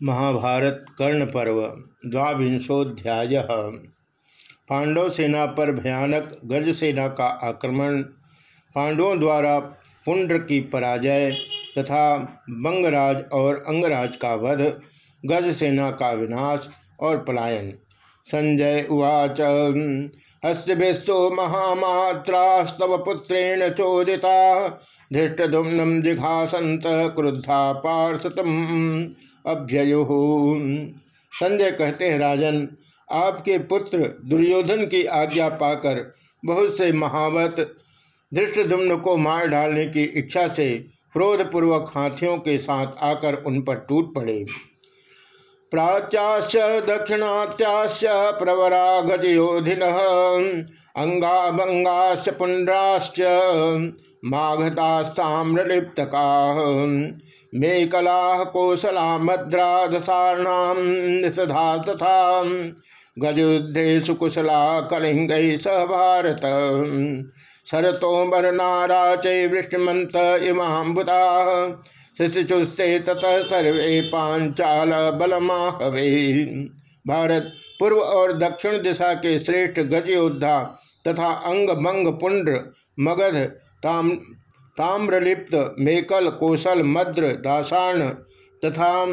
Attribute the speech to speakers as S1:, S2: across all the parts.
S1: महाभारत कर्ण पर्व द्वांशोध्याय पांडव सेना पर भयानक गज सेना का आक्रमण, पांडवों द्वारा पुंड्र की पराजय तथा बंगराज और अंगराज का वध, गज सेना का विनाश और पलायन। संजय उवाच, हस्तभिस्तु महामात्रास्तव पुत्रेण चोदिता धृष्टुम्नम जिघासंत क्रुद्धा पार्षतम। अभ्ययु। संजय कहते हैं, राजन, आपके पुत्र दुर्योधन की आज्ञा पाकर बहुत से महावत धृष्टधुम्न को मार डालने की इच्छा से क्रोधपूर्वक हाथियों के साथ आकर उन पर टूट पड़े। प्राच्याश्च दक्षिणात्याश्च प्रवरा गजयोधिन अंगाभंगाश्च, पुंड्राश्च माघतास्ताम्रलिप्तका मेकला कौशला मद्रा निषधा तथा गजुद्धे सुकुशला कलिंग स भारत। शरतोबर नारा चृष्टिमंत इमाबुदा शिशुचुस्ते ततः सर्वे पांचाल बलमाहवे भारत पूर्व और दक्षिण दिशा के श्रेष्ठ गज योद्धा तथा अंग भंग पुंड्र मगध ताम ताम्रलिप्त, मेकल, कौशल, मद्र दासाण तथा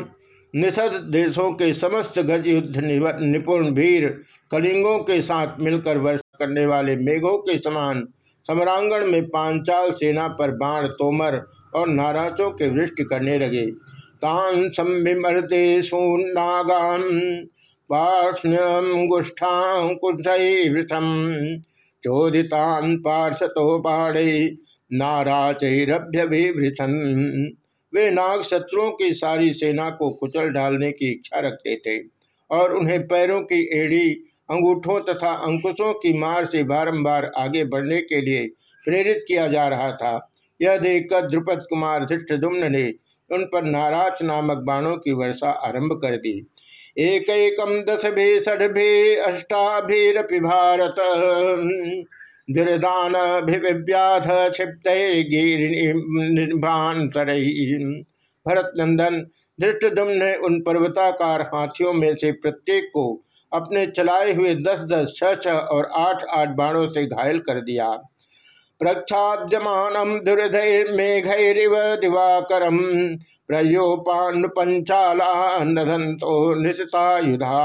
S1: निषद देशों के समस्त गज युद्ध निपुण वीर कलिंगों के साथ मिलकर वर्षा करने वाले मेघों के समान सम्रांगण में पांचाल सेना पर बाण, तोमर और नाराजों के वृष्टि करने लगे। तान संभिमर्दे नागान पार्ष्यम चोदितान पार्षतो बाणे नाराचरभ्यभिभृथन वे नाग शत्रुओं की सारी सेना को कुचल डालने की इच्छा रखते थे और उन्हें पैरों की एड़ी, अंगूठों तथा अंकुशों की मार से बारंबार आगे बढ़ने के लिए प्रेरित किया जा रहा था। यह देखकर द्रुपद कुमार धृष्टुम्न ने उन पर नाराज़ नामक बाणों की वर्षा आरंभ कर दी। एक एकम दस भी षड भी अष्टाभिरपि भारत। दुर्दानभिव्याध क्षिप्त भरत नंदन धृष्टुम ने उन पर्वताकार हाथियों में से प्रत्येक को अपने चलाए हुए दस दस छह छह और आठ आठ बाणों से घायल कर दिया। प्रक्षाद्यमान दुर्धैर्मेघरिव दिवाकरम प्रयोपान पंचाला नधंतो निशितायुधा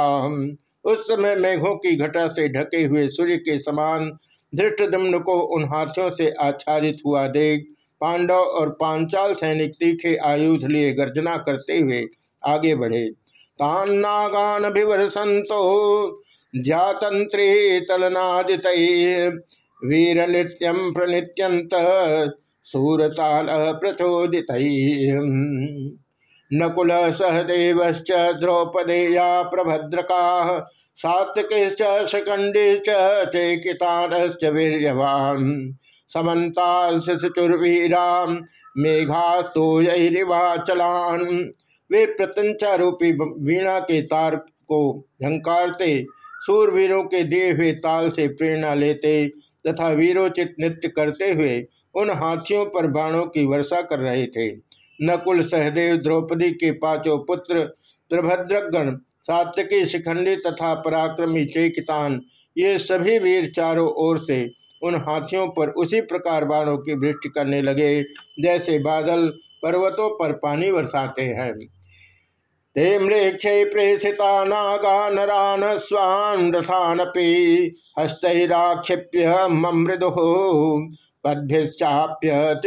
S1: उस समय मेघों की घटा से ढके हुए सूर्य के समान धृष्टदम्न को उन हाथियों से आच्छादित हुआ देख पांडव और पांचाल सैनिक तीखे आयुध लिए गर्जना करते हुए आगे बढ़े। तान नागान भिवर संतो जातंत्रे तलनादित वीर नित्यम प्रणित्यंत, सूरताल प्रचोदित नकुल सहदेव द्रौपदेया प्रभद्रका सात्विक शकंडे चेकितानश्च वीर्यवान समन्ता शिशुचुर्वीरा मेघा तो वे प्रत्यंचा रूपी वीणा के तार को झंकारते, सूरवीरों के दिए हुए ताल से प्रेरणा लेते तथा वीरोचित नृत्य करते हुए उन हाथियों पर बाणों की वर्षा कर रहे थे। नकुल सहदेव द्रौपदी के पाँचों पुत्र त्रिभद्रगण सात्यकी शिखंडी तथा पराक्रमी चेकितान, ये सभी वीर चारों ओर से उन हाथियों पर उसी प्रकार बाणों की वृष्टि करने लगे, जैसे बादल पर्वतों पर पानी बरसाते हैं। ते मृक्ष प्रेषिता नागा नरान स्वान रथानपि, हस्तराक्षिप्य ममृदु पद्भिश्चाप्य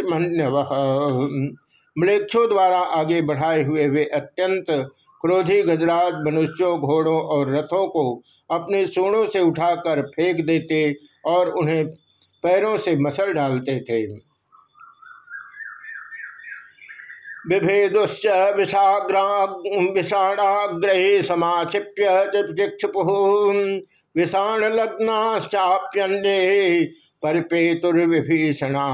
S1: मृक्षों द्वारा आगे बढ़ाए हुए वे अत्यंत क्रोधी गजराज मनुष्यों, घोड़ों और रथों को अपने सोनों से उठाकर फेंक देते और उन्हें पैरों से मसल डालते थे। विभेदुश्च विषाणाग्रहे समाक्षिप्य विषाण लग्नाश्चाप्यन्ये परिपेतुर्विभीषणा।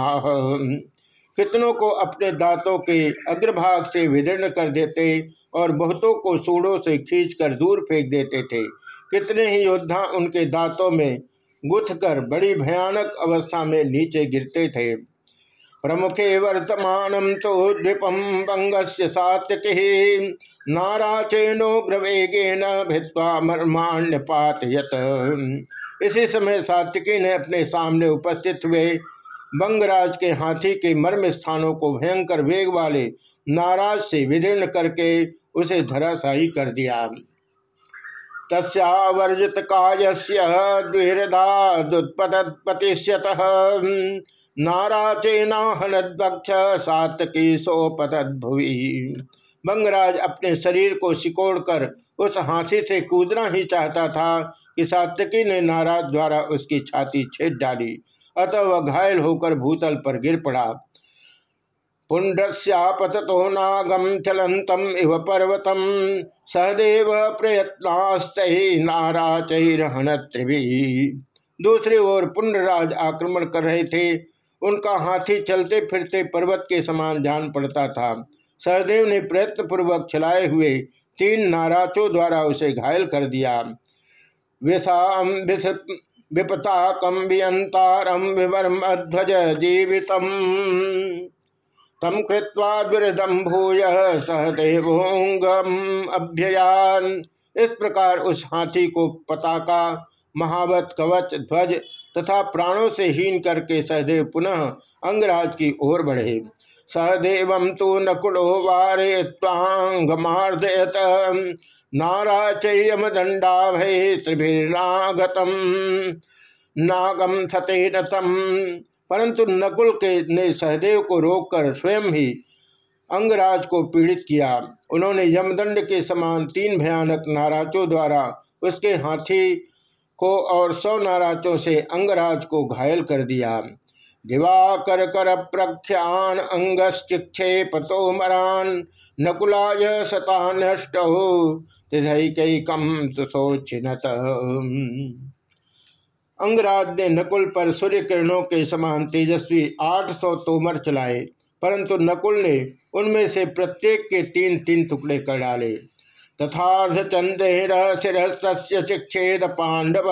S1: कितनों को अपने दांतों के अग्रभाग से विदीर्ण कर देते और बहुतों को सूढ़ों से खींचकर दूर फेंक देते थे। कितने ही योद्धा उनके दांतों में गुथ कर बड़ी भयानक अवस्था में नीचे गिरते थे। प्रमुखे वर्तमान तो द्वीपम बंग से सात्यक नाराचेनोग्रवेगेन भित्वा मर्माण्य पातयत इसी समय सात्यकी ने अपने सामने उपस्थित हुए। बंगराज के हाथी के मर्म स्थानों को भयंकर वेग वाले नाराज़ से विदीर्ण करके उसे धराशाही कर दिया। तस्वर्जित कायस्य द्विहृदादुत्पतिष्यत नाराचेनाहनद्वक्ष सातकी सोपतद्भुवि बंगराज अपने शरीर को सिकोड़कर उस हाथी से कूदना ही चाहता था कि सातकी ने नाराज़ द्वारा उसकी छाती छेद डाली। अतः वह घायल होकर भूतल पर गिर पड़ा। पुंड्रस्यापतो नागम चलंतम इव पर्वतम सहदेव प्रयत्नास्त नाराचरहन त्रिवी दूसरी ओर पुंडराज आक्रमण कर रहे थे। उनका हाथी चलते फिरते पर्वत के समान जान पड़ता था। सहदेव ने प्रयत्न पूर्वक चलाए हुए तीन नाराचों द्वारा उसे घायल कर दिया। विषाम विपताकम विवर्म ध्वज जीवितम। तम कृत्वा दुर्दम भूय सहदेवोंगम अभ्ययान। इस प्रकार उस हाथी को पताका, महावत, कवच, ध्वज तथा प्राणों से हीन करके सहदेव पुनः अंगराज की ओर बढ़े। सहदेव तो नकुलो वारे तांगमार्दयत नाराचयम दंडा भय त्रिभिर्नागतम। नागम सतेरतम परंतु नकुल के ने सहदेव को रोककर स्वयं ही अंगराज को पीड़ित किया। उन्होंने यमदंड के समान तीन भयानक नाराजों द्वारा उसके हाथी को और सौ नाराजों से अंगराज को घायल कर दिया। दिवाकर कर प्रख्यान अंगश्चिक्षेपतो मरान, नकुलाय सता नष्ट कम सोचिनत अंगराज ने नकुल पर सूर्य किरणों के समान तेजस्वी आठ सौ तोमर चलाए, परंतु नकुल ने उनमें से प्रत्येक के तीन तीन टुकड़े कर डाले। तथार्थ चंद्रेर शिरस्य शिक्षेद पांडव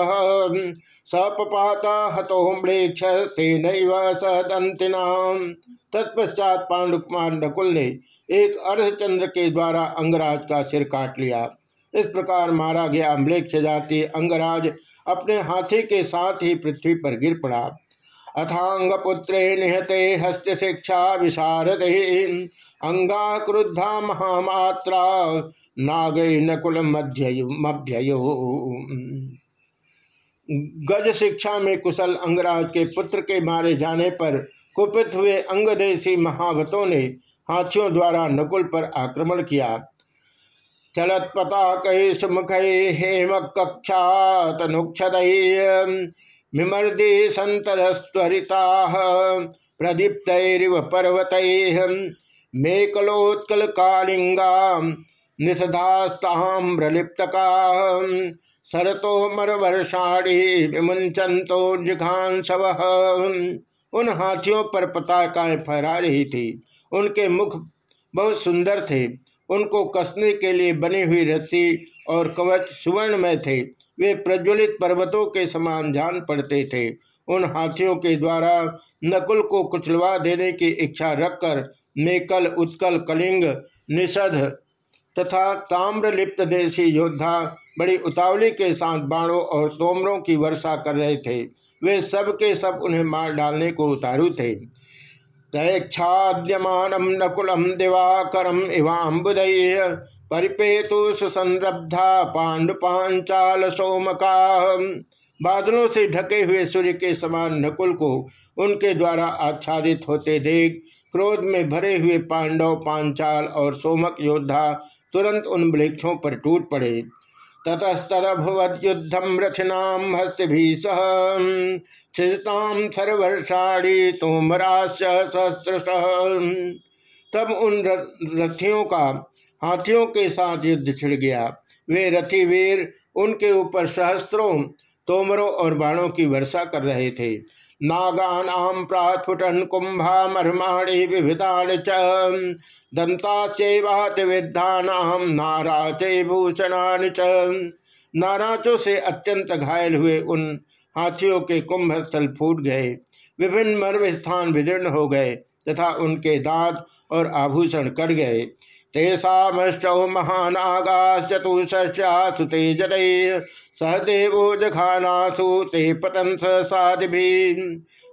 S1: सपाता हतो म्लेक्ष तेन सदंतिना तत्पश्चात नकुल ने एक अर्धचंद्र के द्वारा अंगराज का सिर काट लिया। इस प्रकार मारा गया अम्लेक्ष जाति अंगराज अपने हाथी के साथ ही पृथ्वी पर गिर पड़ा। अथांग पुत्रे निहते हस्त शिक्षा विशारद अंगा क्रुद्धा महामात्रा नागय नकुल मध्ययो। गज शिक्षा में कुशल अंगराज के पुत्र के मारे जाने पर कुपित हुए अंगदेशी महावतों ने हाथियों द्वारा नकुल पर आक्रमण किया। चलत कही सुमुख हेम कक्षा तनुक्षद मिमर्दी संतरस्वरिता प्रदीप्तरिव पर्वत मेकलोत्कल कालिंगा निषधास्ताम्रलिप्तका सरतो मर वर्षाणी विमुंचंतो जिघांसव उन हाथियों पर पताकाएँ फहरा रही थी। उनके मुख बहुत सुंदर थे। उनको कसने के लिए बनी हुई रस्सी और कवच सुवर्ण में थे। वे प्रज्वलित पर्वतों के समान जान पड़ते थे। उन हाथियों के द्वारा नकुल को कुचलवा देने की इच्छा रखकर मेकल, उत्कल, कलिंग, निषध तथा ताम्रलिप्त देशी योद्धा बड़ी उतावली के साथ बाणों और सोमरों की वर्षा कर रहे थे। वे सब के सब उन्हें मार डालने को उतारू थे। तैक्षाद्यमानम नकुलम दिवाकरम इवाम्बुदय परिपेतु सुसंरब्धा पांडुपांचाल सोमका बादलों से ढके हुए सूर्य के समान नकुल को उनके द्वारा आच्छादित होते देख, क्रोध में भरे हुए पांडव, पांचाल और सोमक योद्धा तुरंत उन वृक्षों पर टूट पड़े। ततस्तरभुवद्युद्धम रथनाम हस्तभि सह। छिताम सर्वर्षाणी सहस्त्र तब उन रथियों का हाथियों के साथ युद्ध छिड़ गया। वे रथी वीर उनके ऊपर सहस्त्रों तोमरों और बाणों की वर्षा कर रहे थे। नागानाम कुंभा मर्माणी विभिदान च। दंताचैवात विद्धानाम नाराचे भूषणान च। नाराचों से अत्यंत घायल हुए उन हाथियों के कुंभ स्थल फूट गए। विभिन्न मर्म स्थान विदीर्ण हो गए तथा उनके दांत और आभूषण कट गए। तेषामष्टौ महानागा चतुष्या तेजल सहदेवो जखानासु ते पतंस साधि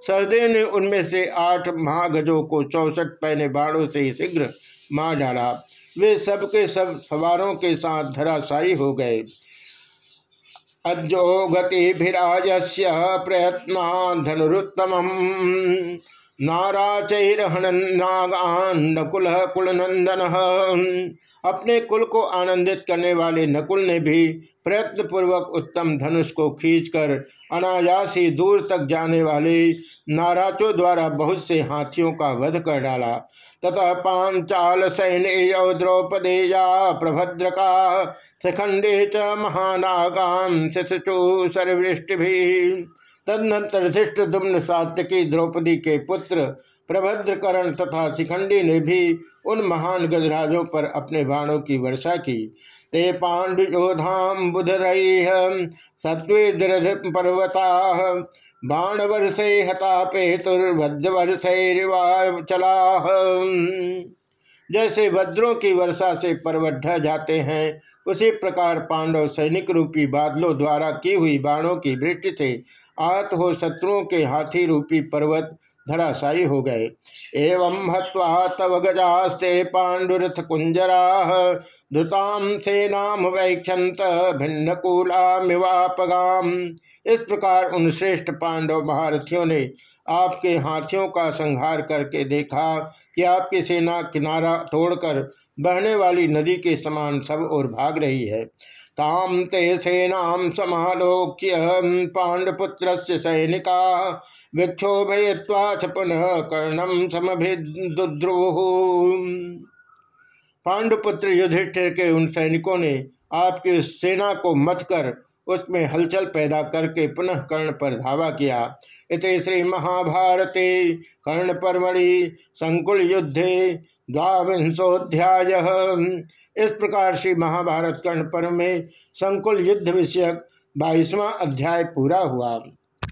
S1: सहदेव ने उनमें से आठ महागजों को चौसठ पहने बाणों से शीघ्र मार डाला। वे सबके सब सवारों के साथ धराशायी हो गए। अज्जो गतिभिराज प्रयत्न धनुरुत्तम नाराचैरहनन्नागान नकुल अपने कुल को आनंदित करने वाले नकुल ने भी प्रयत्न पूर्वक उत्तम धनुष को खींचकर अनायासी दूर तक जाने वाले नाराचों द्वारा बहुत से हाथियों का वध कर डाला। तथा पांचाल सैन्य द्रौपदेया प्रभद्रका शिखंडे च महानागाम शिशु सर्वृष्टि भी तदनंतर धृष्ट दुम्न सात्यकी द्रौपदी के पुत्र प्रभद्रकरण तथा शिखंडी ने भी उन महान गजराजों पर अपने बाणों की वर्षा की। ते पांडुयोधाम बुधरह सत्वे पर्वता बाण वर्षे हता पेतुर्भद्रवर्षैरिवा चला जैसे वज्रों की वर्षा से पर्वत ढह जाते हैं, उसी प्रकार पांडव सैनिक रूपी बादलों द्वारा की हुई बाणों की वृष्टि से आत हो शत्रुओं के हाथी रूपी पर्वत धराशायी हो गए। एवं हवा तव गजास्ते पांडुरथ कुंजरा धुताम सेनाम वैक्षत भिन्न कूलामिवापगाम इस प्रकार उन श्रेष्ठ पांडव महारथियों ने आपके हाथियों का संहार करके देखा कि आपकी सेना किनारा तोड़कर बहने वाली नदी के समान सब और भाग रही है। ताम ते सेनाम समालोक्य पांडपुत्र सैनिका विक्षोभय्वाथ पुनः कर्णम समभिद्रुव पांडुपुत्र युधिष्ठिर के उन सैनिकों ने आपकी सेना को मत कर उसमें हलचल पैदा करके पुनः कर्ण पर धावा किया। इत श्री महाभारते कर्ण परमणि संकुल युद्धे द्वांशोध्याय इस प्रकार से महाभारत कर्ण पर्व में संकुल युद्ध विषयक बाईसवां अध्याय पूरा हुआ।